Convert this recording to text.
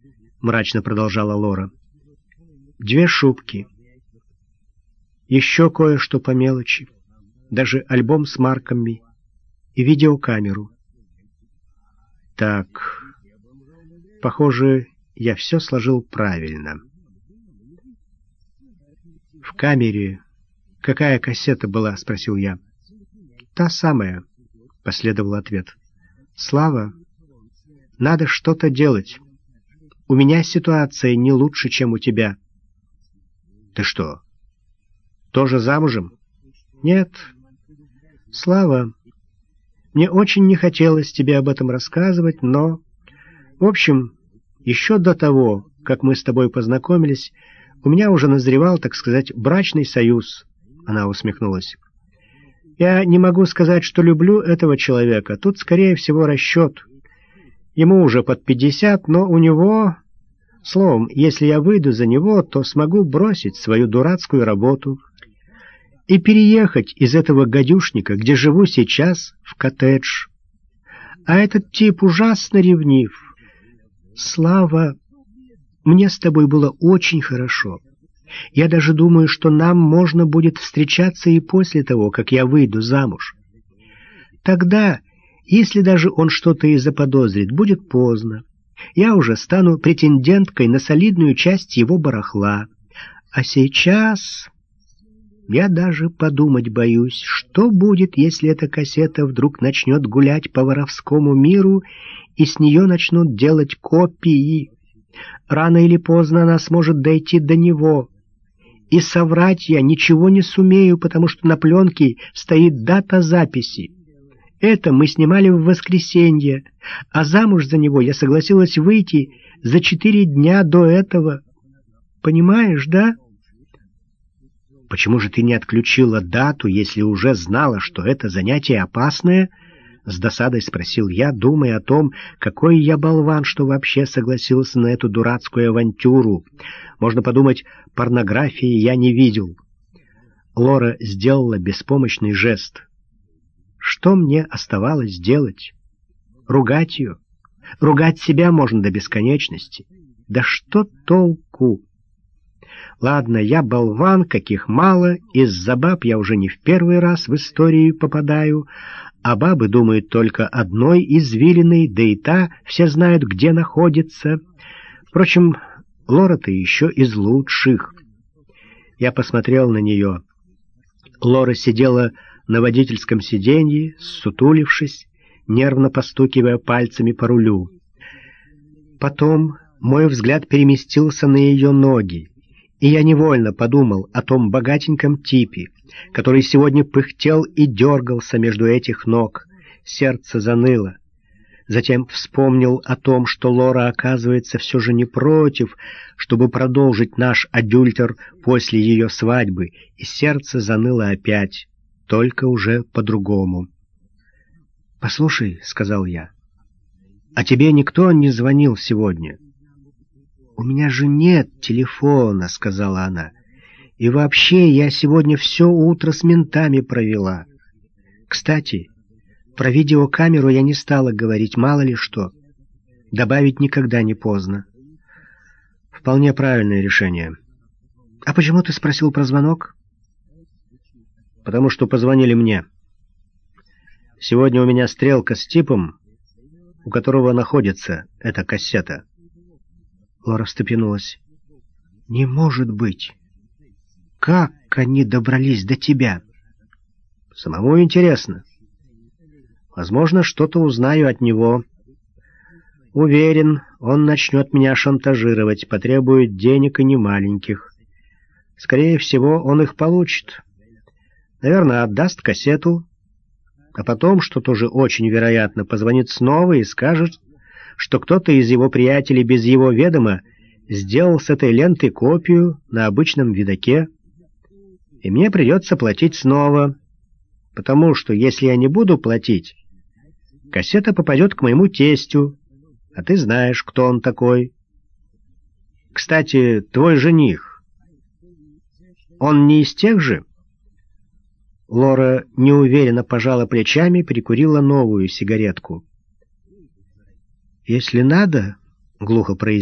— мрачно продолжала Лора. «Две шубки. Еще кое-что по мелочи. Даже альбом с марками и видеокамеру. Так, похоже, я все сложил правильно. В камере какая кассета была, спросил я. Та самая, последовал ответ. Слава, надо что-то делать. У меня ситуация не лучше, чем у тебя. Ты что, тоже замужем? Нет. Слава, мне очень не хотелось тебе об этом рассказывать, но... В общем, еще до того, как мы с тобой познакомились, у меня уже назревал, так сказать, брачный союз. Она усмехнулась. Я не могу сказать, что люблю этого человека. Тут, скорее всего, расчет. Ему уже под пятьдесят, но у него... Словом, если я выйду за него, то смогу бросить свою дурацкую работу и переехать из этого гадюшника, где живу сейчас, в коттедж. А этот тип ужасно ревнив. Слава, мне с тобой было очень хорошо. Я даже думаю, что нам можно будет встречаться и после того, как я выйду замуж. Тогда, если даже он что-то и заподозрит, будет поздно. Я уже стану претенденткой на солидную часть его барахла. А сейчас... Я даже подумать боюсь, что будет, если эта кассета вдруг начнет гулять по воровскому миру, и с нее начнут делать копии. Рано или поздно она сможет дойти до него. И соврать я ничего не сумею, потому что на пленке стоит дата записи. Это мы снимали в воскресенье, а замуж за него я согласилась выйти за четыре дня до этого. Понимаешь, да?» «Почему же ты не отключила дату, если уже знала, что это занятие опасное?» С досадой спросил я, думая о том, какой я болван, что вообще согласился на эту дурацкую авантюру. Можно подумать, порнографии я не видел. Лора сделала беспомощный жест. Что мне оставалось делать? Ругать ее? Ругать себя можно до бесконечности. Да что толку? Ладно, я болван, каких мало, из-за баб я уже не в первый раз в историю попадаю, а бабы думают только одной извилиной, да и та все знают, где находится. Впрочем, Лора-то еще из лучших. Я посмотрел на нее. Лора сидела на водительском сиденье, сутулившись, нервно постукивая пальцами по рулю. Потом мой взгляд переместился на ее ноги и я невольно подумал о том богатеньком типе, который сегодня пыхтел и дергался между этих ног. Сердце заныло. Затем вспомнил о том, что Лора, оказывается, все же не против, чтобы продолжить наш адюльтер после ее свадьбы, и сердце заныло опять, только уже по-другому. «Послушай», — сказал я, — «а тебе никто не звонил сегодня?» «У меня же нет телефона», — сказала она. «И вообще я сегодня все утро с ментами провела. Кстати, про видеокамеру я не стала говорить, мало ли что. Добавить никогда не поздно». «Вполне правильное решение». «А почему ты спросил про звонок?» «Потому что позвонили мне. Сегодня у меня стрелка с типом, у которого находится эта кассета». Лора встрепенулась. «Не может быть! Как они добрались до тебя?» «Самому интересно. Возможно, что-то узнаю от него. Уверен, он начнет меня шантажировать, потребует денег и немаленьких. Скорее всего, он их получит. Наверное, отдаст кассету, а потом, что тоже очень вероятно, позвонит снова и скажет, что кто-то из его приятелей без его ведома сделал с этой ленты копию на обычном видаке, и мне придется платить снова, потому что если я не буду платить, кассета попадет к моему тестю, а ты знаешь, кто он такой. Кстати, твой жених, он не из тех же?» Лора неуверенно пожала плечами, прикурила новую сигаретку. «Если надо, — глухо произнесла,